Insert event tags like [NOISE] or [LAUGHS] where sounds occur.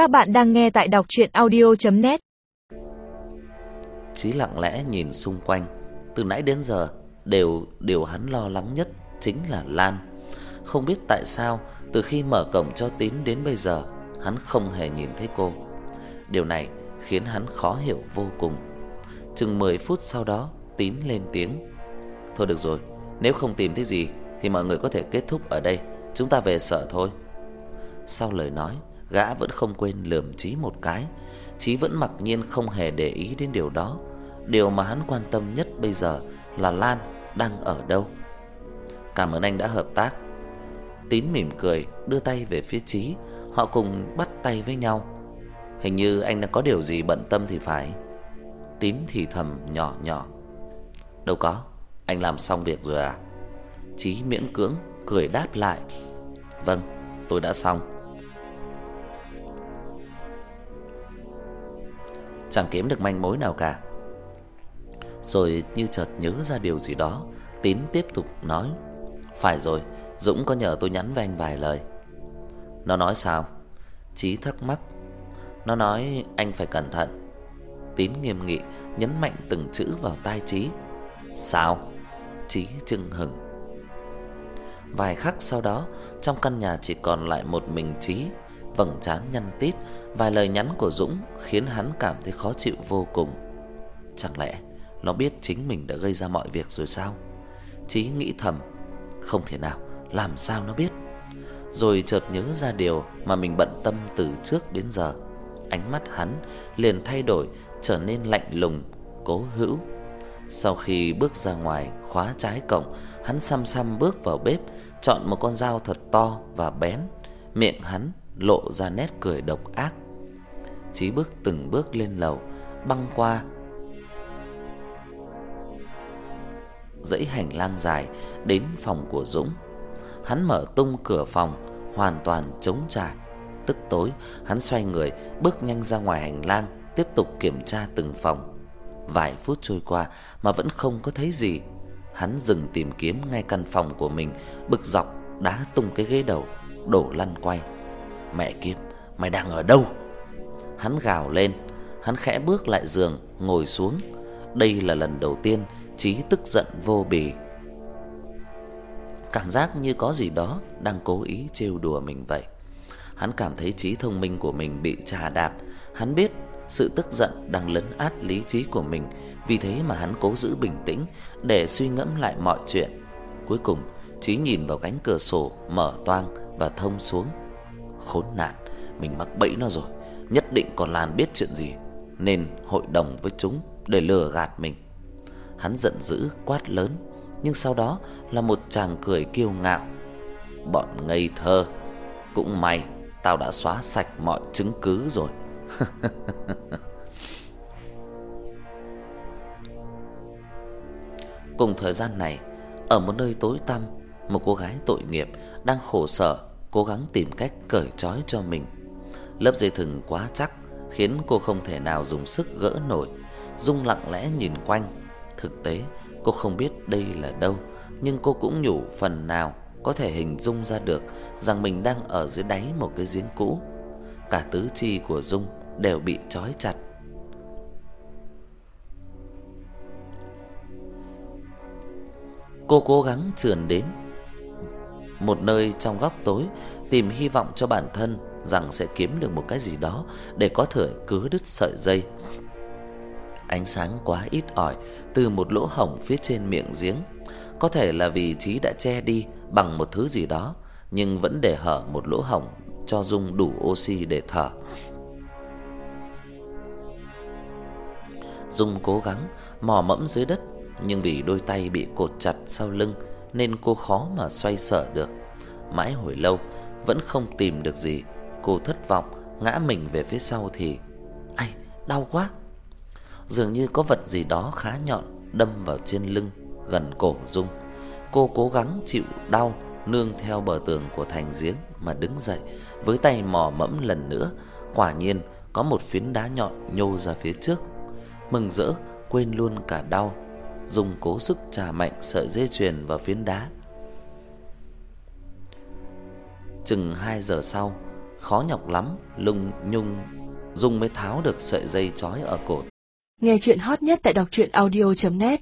Các bạn đang nghe tại đọc audio net Chí lặng lẽ nhìn xung quanh, từ nãy đến giờ đều điều hắn lo lắng nhất chính là Lan. Không biết tại sao từ khi mở cổng cho Tín đến bây giờ, hắn không hề nhìn thấy cô. Điều này khiến hắn khó hiểu vô cùng. Chừng 10 phút sau đó, Tín lên tiếng. "Thôi được rồi, nếu không tìm thấy gì thì mọi người có thể kết thúc ở đây, chúng ta về sở thôi." Sau lời nói, gã vẫn không quên lườm Chí một cái. Chí vẫn mặc nhiên không hề để ý đến điều đó. Điều mà hắn quan tâm nhất bây giờ là Lan đang ở đâu. Cảm ơn anh đã hợp tác. Tín mỉm cười, đưa tay về phía Chí, họ cùng bắt tay với nhau. Hình như anh đã có điều gì bận tâm thì phải. Tín thì thầm nhỏ nhỏ. Đâu có, anh làm xong việc rồi à? Chí miễn cưỡng cười đáp lại. Vâng, tôi đã xong. Chẳng kiếm được manh mối nào cả. Rồi như chợt nhớ ra điều gì đó, Tín tiếp tục nói: "Phải rồi, Dũng có nhờ tôi nhắn với anh vài lời." Nó nói sao? Chí thắc mắc. Nó nói anh phải cẩn thận. Tín nghiêm nghị nhấn mạnh từng chữ vào tai Chí. "Sao?" Chí chưng hừng. Vài khắc sau đó, trong căn nhà chỉ còn lại một mình Chí, vầng trán nhăn tít, vài lời nhắn của Dũng khiến hắn cảm thấy khó chịu vô cùng. Chẳng lẽ nó biết chính mình đã gây ra mọi việc rồi sao? Chí nghĩ thầm, không thể nào, làm sao nó biết? Rồi chợt nhớ ra điều mà mình bận tâm từ trước đến giờ. Ánh mắt hắn liền thay đổi, trở nên lạnh lùng, cố hữu. Sau khi bước ra ngoài, khóa trái cổng, hắn xăm xăm bước vào bếp, chọn một con dao thật to và bén, miệng hắn lộ ra nét cười độc ác. Chí bước từng bước lên lầu, băng qua dãy hành lang dài đến phòng của Dũng. Hắn mở tung cửa phòng, hoàn toàn trống trải. Tức tối, hắn xoay người, bước nhanh ra ngoài hành lang, tiếp tục kiểm tra từng phòng. Vài phút trôi qua mà vẫn không có thấy gì. Hắn dừng tìm kiếm ngay căn phòng của mình, bực dọc đá tung cái ghế đầu, đổ lăn quay. Mẹ kiếp, mày đang ở đâu? Hắn gào lên, hắn khẽ bước lại giường, ngồi xuống. Đây là lần đầu tiên Chí tức giận vô bì. Cảm giác như có gì đó đang cố ý trêu đùa mình vậy. Hắn cảm thấy trí thông minh của mình bị trà đạp, hắn biết sự tức giận đang lấn át lý trí của mình, vì thế mà hắn cố giữ bình tĩnh để suy ngẫm lại mọi chuyện. Cuối cùng, Chí nhìn vào cánh cửa sổ mở toang và thông xuống. Khốn nạn, mình mắc bẫy nó rồi, nhất định còn Lan biết chuyện gì nên hội đồng với chúng để lừa gạt mình. Hắn giận dữ quát lớn, nhưng sau đó là một tràng cười kiêu ngạo. Bọn ngây thơ, cũng may tao đã xóa sạch mọi chứng cứ rồi. [LAUGHS] Cùng thời gian này, ở một nơi tối tăm, một cô gái tội nghiệp đang khổ sở cố gắng tìm cách cởi trói cho mình. Lớp dây thừng quá chắc khiến cô không thể nào dùng sức gỡ nổi. Dung lặng lẽ nhìn quanh, Thực tế, cô không biết đây là đâu, nhưng cô cũng nhủ phần nào có thể hình dung ra được rằng mình đang ở dưới đáy một cái giếng cũ. Cả tứ chi của Dung đều bị trói chặt. Cô cố gắng trườn đến một nơi trong góc tối, tìm hy vọng cho bản thân rằng sẽ kiếm được một cái gì đó để có thể cứ đứt sợi dây Ánh sáng quá ít ỏi từ một lỗ hổng phía trên miệng giếng. Có thể là vì trí đã che đi bằng một thứ gì đó, nhưng vẫn để hở một lỗ hổng cho Dung đủ oxy để thở. Dung cố gắng mò mẫm dưới đất, nhưng vì đôi tay bị cột chặt sau lưng nên cô khó mà xoay sở được. Mãi hồi lâu vẫn không tìm được gì, cô thất vọng ngã mình về phía sau thì ai, đau quá dường như có vật gì đó khá nhọn đâm vào trên lưng gần cổ Dung. Cô cố gắng chịu đau nương theo bờ tường của thành giếng mà đứng dậy, với tay mò mẫm lần nữa, quả nhiên có một phiến đá nhọn nhô ra phía trước. Mừng rỡ, quên luôn cả đau, Dung cố sức trả mạnh sợi dây chuyền vào phiến đá. Chừng 2 giờ sau, khó nhọc lắm Lung Nhung Dung mới tháo được sợi dây trói ở cổ. Nghe chuyện hot nhất tại đọc audio net